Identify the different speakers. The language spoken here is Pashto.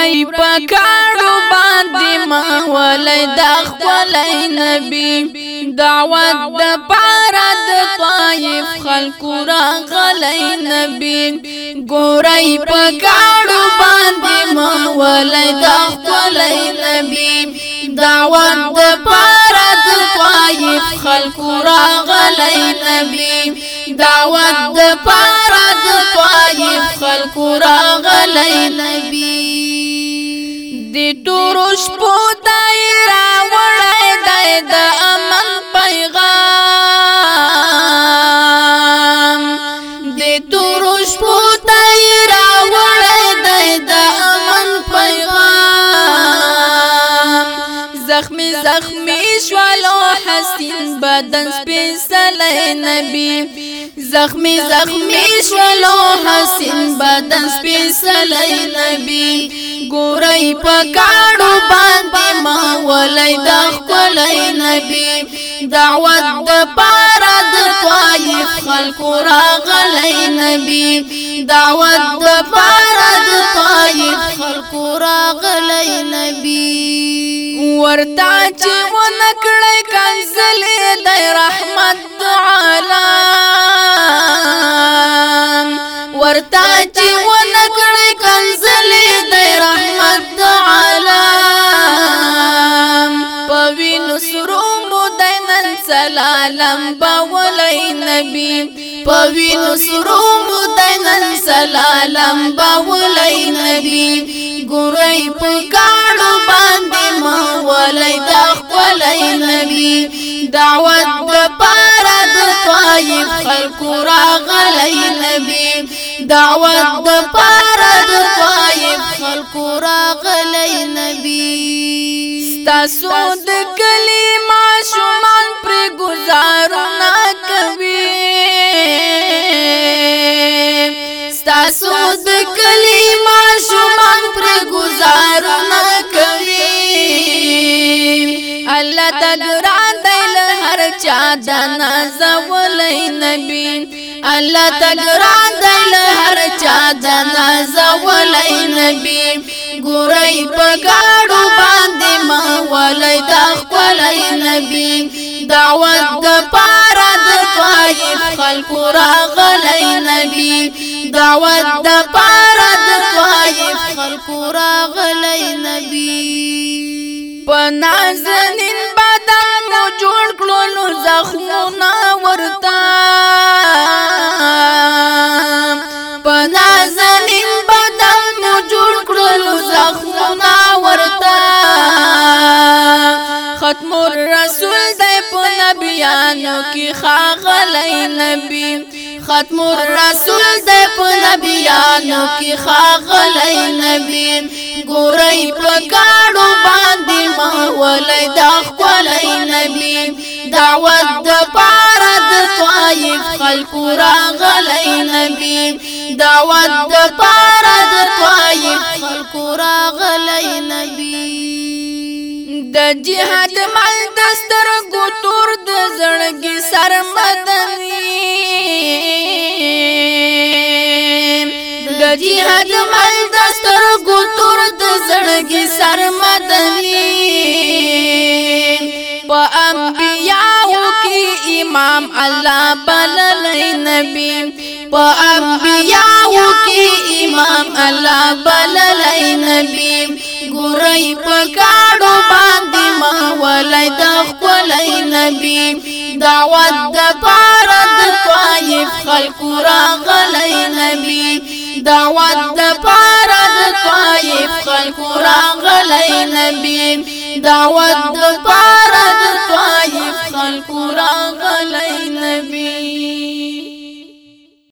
Speaker 1: پرای پکاړو باندې ما ولای د خپل نبی دعوت د پاره د طائف خلکو را غلای نبی ګورای پکاړو باندې ما ولای د خپل نبی دعوت د پاره د طائف خلکو را غلای نبی دعوت د پاره د طائف خلکو را ډورو شپو دایره وړه دای د امن پیغام د ډورو شپو دایره زخمی زخمی شوالو حسین بدن سپیسلی نبی زخمی زخمی شوالو حسین بدن سپیسلی نبی ګورای پکاړو باندې ما ولای د خپل نبی دعوت د پاره د طائف خلق راغلی نبی دعوت د پاره د طائف ورتا چې ونکړې کنزلې د رحمت عالم ورتا چې ونکړې کنزلې د رحمت عالم پوینو سرومو د نن سلام باولای نبی پوینو سرومو د نن سلام باولای نبی ګورې په کاڼو باندې علی نبی دعوت د پاره د طایب خلکو راغلی نبی تاسو د کلی ماشومان پر گزارو نه کوي تاسو د کلی ماشومان پر گزارو نه کوي الله تعالی د هر چا د نازول نبی الله تګران دی له هر چا جنازه ولای نبی ګورای په گاډو باندې ما ولای دا ولای نبی دعوت د پاره د طائف خلق راغلی نبی دعوت د پاره د طائف خلق راغلی نبی پنازنین بدن مو جوړ کړو زخمونه ورتا پنا زمین بدن مو جوړ کړل زخمونه ورتا ختم الرسول دی په نبیانو کې خاغلی نبی ختم الرسول دی په نبیانو کې خاغلی نبی ګورای په کاړو ما ولې دا خپل نبی دعوت د مختلف خلق راغلی نبی دعوت د پاره د طایف خلق راغلی نبی د جهاد مل دستر ګوتور د زړګي سر مدني د جهاد مل دستر ګوتور د زړګي سر مدني الله بللی نبی په انبیاو کې امام الله بللی نبی ګورای په کاړو باندې ما ولای د خپلای نبی دعوت د پاره د طایف خلکو راغلی نبی دعوت د پاره د طایف خلکو راغلی نبی دعوت د پاره د طایف خلکو راغلی